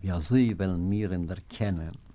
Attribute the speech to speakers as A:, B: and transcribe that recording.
A: wie sie wollen mir in der Kennen.